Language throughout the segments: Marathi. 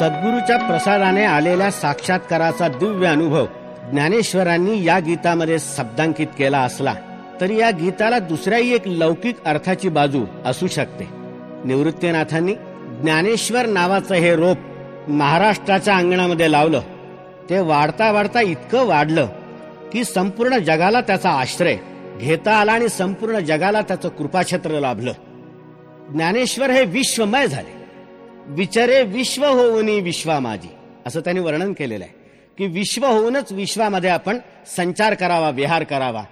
सद्गुरूच्या प्रसादाने आलेल्या साक्षात्काराचा दिव्य अनुभव ज्ञानेश्वरांनी या गीतामध्ये शब्दांकित केला असला तरी या गीताला दुसऱ्याही एक लौकिक अर्थाची बाजू असू शकते. निवृत्तीनाथांनी ज्ञानेश्वर नावाचं हे रोप महाराष्ट्राच्या अंगणामध्ये लावलं. ते वाढता वाढता इतकं वाढलं की संपूर्ण जगाला त्याचा आश्रय घेता आला आणि संपूर्ण जगाला त्याचं कृपाक्षेत्र लाभलं. ज्ञानेश्वर हे विश्वमय झाले. विचारे विश्व होऊनी विश्वा माझी असं त्यांनी वर्णन केलेलं आहे की विश्व होऊनच विश्वामध्ये आपण संचार करावा विहार करावा.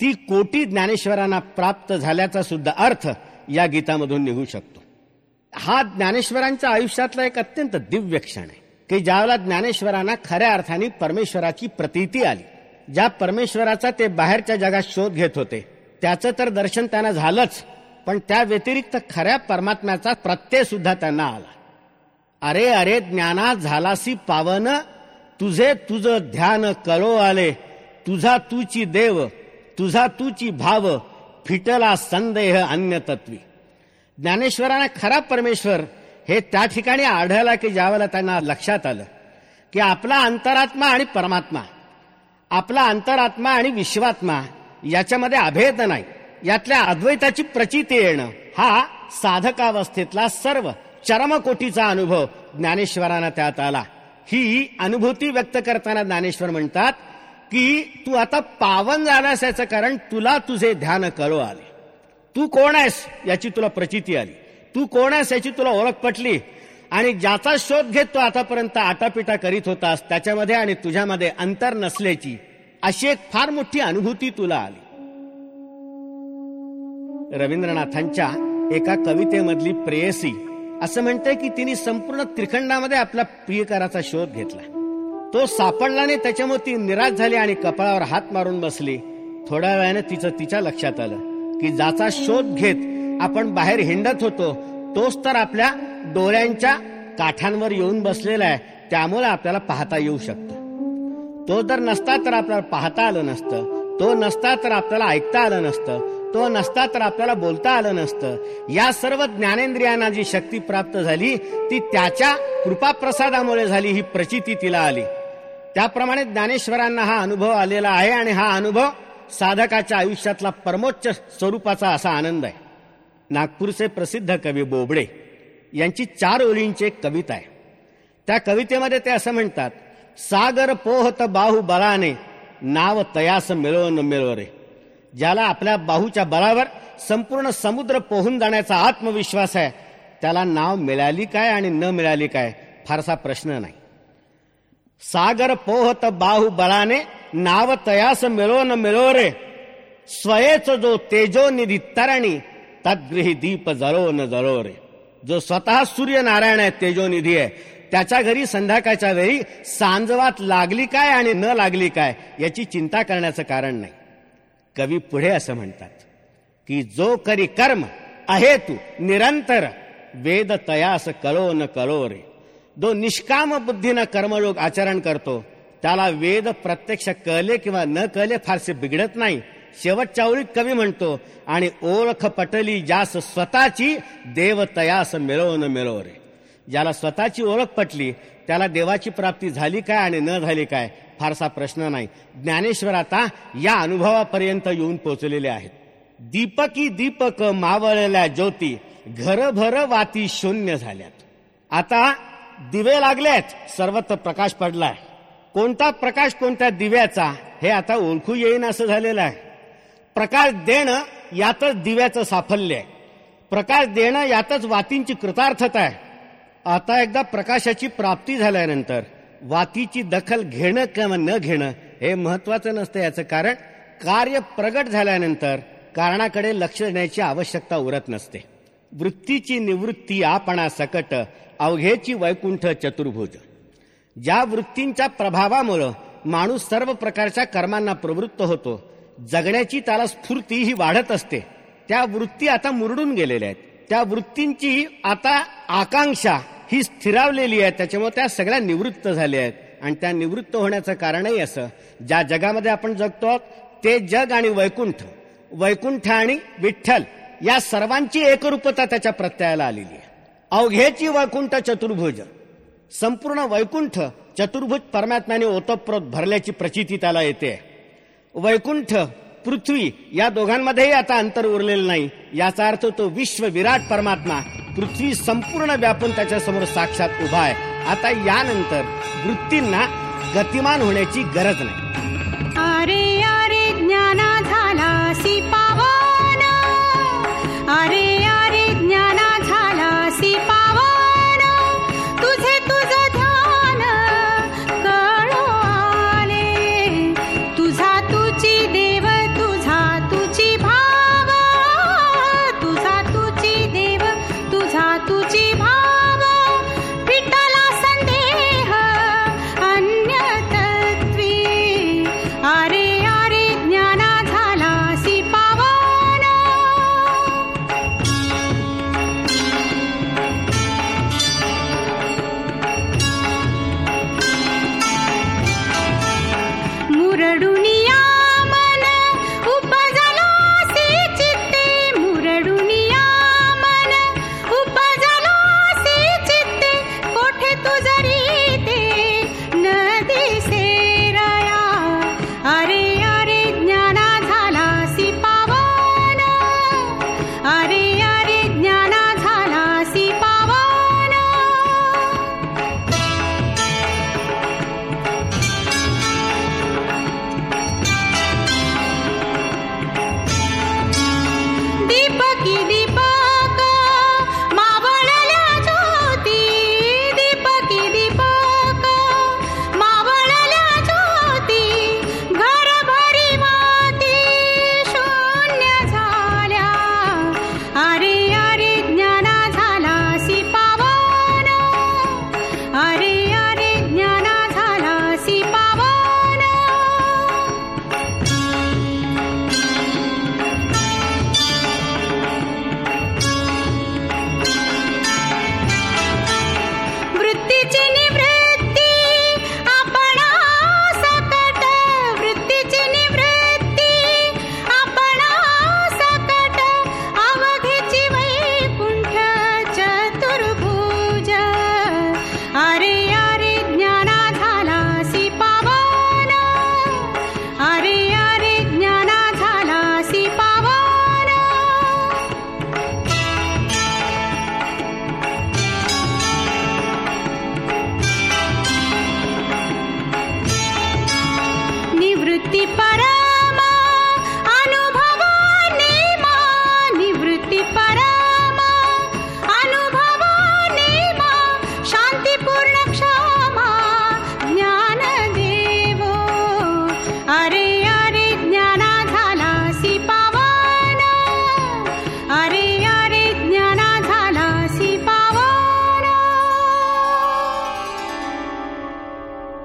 ती कोटी ज्ञानेश्वरांना प्राप्त झाल्याचा सुद्धा अर्थ या गीतामधून निघू शकतो. हा ज्ञानेश्वरांच्या आयुष्यातला एक अत्यंत दिव्य क्षण आहे. की ज्यावेळेला ज्ञानेश्वरांना खऱ्या अर्थाने परमेश्वराची प्रतीती आली ज्या परमेश्वराचा ते बाहेरच्या जगात शोध घेत होते त्याचं तर दर्शन त्यांना झालंच. पण त्या व्यतिरिक्त खऱ्या परमात्म्याचा प्रत्यय सुद्धा त्यांना आला. अरे अरे ज्ञाना झालासी पावन तुझे तुझं ध्यान करो आले. तुझा तुची देव तुझा तूची भाव फिटला संदेह अन्य तत्वी ज्ञानेश्वरांना खरा परमेश्वर हे त्या ठिकाणी आढळला की ज्यावेळेला त्यांना लक्षात आलं की आपला अंतरात्मा आणि परमात्मा आपला अंतरात्मा आणि विश्वात्मा याच्यामध्ये अभेद नाही. यातल्या अद्वैताची प्रचिती येणं हा साधकावस्थेतला सर्व चरमकोटीचा अनुभव ज्ञानेश्वरांना त्यात आला. ही अनुभूती व्यक्त करताना ज्ञानेश्वर म्हणतात की तू आता पावन झालास याचं कारण तुला तुझे ध्यान कळू आले. तू कोण आहेस याची तुला प्रचिती आली. तू कोण आहेस याची तुला ओळख पटली. आणि ज्याचा शोध घेत तो आतापर्यंत आटापिटा करीत होतास त्याच्यामध्ये आणि तुझ्यामध्ये अंतर नसल्याची अशी एक फार मोठी अनुभूती तुला आली. रवींद्रनाथांच्या एका कवितेमधली प्रेयसी. असं म्हणते की तिने संपूर्ण त्रिखंडामध्ये आपला प्रियकाराचा शोध घेतला. तो सापडला त्याच्यामुळे ती निराश झाली आणि कपाळावर हात मारून बसली. थोड्या वेळाने तिचं तिच्या लक्षात आलं की ज्याचा शोध घेत आपण बाहेर हिंडत होतो तोच तर आपल्या डोळ्यांच्या काठांवर येऊन बसलेला आहे. त्यामुळे आपल्याला पाहता येऊ शकतो. तो जर नसता तर आपल्याला पाहता आलं नसतं. तो नसता तर आपल्याला ऐकता आलं नसतं. तो नसता तर आपल्याला बोलता आलं नसतं. या सर्व ज्ञानेंद्रियांना जी शक्ती प्राप्त झाली ती त्याच्या कृपाप्रसादामुळे झाली ही प्रचिती तिला आली. त्याप्रमाणे ज्ञानेश्वरांना हा अनुभव आलेला आहे आणि हा अनुभव साधकाच्या आयुष्यातला परमोच्च स्वरूपाचा असा आनंद आहे. नागपूरचे प्रसिद्ध कवी बोबडे यांची चार ओळींची एक कविता आहे. त्या कवितेमध्ये ते असं म्हणतात सागर पोहत बाहू बलाने नाव तयास मिळो न रे. ज्याला आपल्या बाहूच्या बळावर संपूर्ण समुद्र पोहून जाण्याचा आत्मविश्वास आहे त्याला नाव मिळाली काय आणि न मिळाली काय फारसा प्रश्न नाही. सागर पोहत बाहू बळाने नाव तयास मिळो न मिळो रे स्वयेच जो तेजो निधी तरणी तद्गृही दीप जळो न जळो रे जो स्वतः सूर्यनारायण आहे तेजोनिधी आहे. त्याच्या घरी संध्याकाळच्या वेळी सांजवात लागली काय आणि न लागली काय याची चिंता करण्याचं कारण नाही. कवी पुढे असं म्हणतात की जो करी कर्म आहे तू निरंतर वेद तयास कळो न कळो रे. जो निष्काम बुद्धीनं कर्मयोग आचरण करतो त्याला वेद प्रत्यक्ष कळले किंवा न कळले फारसे बिघडत नाही. शेवटच्या ओळीत कवी म्हणतो आणि ओळख पटली ज्यास स्वतःची देव तयास मिळव न मिळव रे. ज्याला स्वतःची ओळख पटली त्याला देवाची प्राप्ती झाली काय आणि न झाली काय फारसा प्रश्न नाही. ज्ञानेश्वर आता या अनुभवापर्यंत येऊन पोचलेले आहेत. दीपकी दीपक मावळल्या ज्योती घरभर वाती शून्य झाल्यात. आता दिवे लागलेत सर्वत्र प्रकाश पडलाय. कोणता प्रकाश कोणत्या दिव्याचा हे आता ओळखू येईन असं झालेलं आहे. प्रकाश देणं यातच दिव्याचं साफल्य आहे. प्रकाश देणं यातच वातींची कृतार्थता आहे. आता एकदा प्रकाशाची प्राप्ती झाल्यानंतर वातीची दखल घेणं किंवा न घेणं हे महत्वाचं नसतं याचं कारण कार्य प्रगट झाल्यानंतर कारणाकडे लक्ष देण्याची आवश्यकता उरत नसते. वृत्तीची निवृत्ती आपणा सकट अवघेची वैकुंठ चतुर्भुज. ज्या वृत्तींच्या प्रभावामुळं माणूस सर्व प्रकारच्या कर्मांना प्रवृत्त होतो जगण्याची त्याला स्फूर्ती ही वाढत असते. त्या वृत्ती आता मुरडून गेलेल्या आहेत. त्या वृत्तींची आता आकांक्षा ही स्थिरावलेली आहे त्याच्यामुळे त्या सगळ्या निवृत्त झाल्या आहेत. आणि त्या निवृत्त होण्याचं कारणही असं ज्या जगामध्ये आपण जगतो ते जग आणि वैकुंठ वैकुंठ आणि विठ्ठल या सर्वांची एकरूपता त्याच्या प्रत्ययाला आलेली आहे. अवघ्याची वैकुंठ चतुर्भुज संपूर्ण वैकुंठ चतुर्भुज परमात्म्याने ओतप्रोत भरल्याची प्रचिती त्याला येते. वैकुंठ पृथ्वी या दोघांमध्येही आता अंतर उरलेलं नाही. याचा अर्थ तो विश्व विराट परमात्मा. पृथ्वी संपूर्ण व्यापून त्याच्यासमोर साक्षात उभा आहे. आता यानंतर वृत्तींना गतिमान होण्याची गरज नाही. अरे अरे ज्ञाना झाला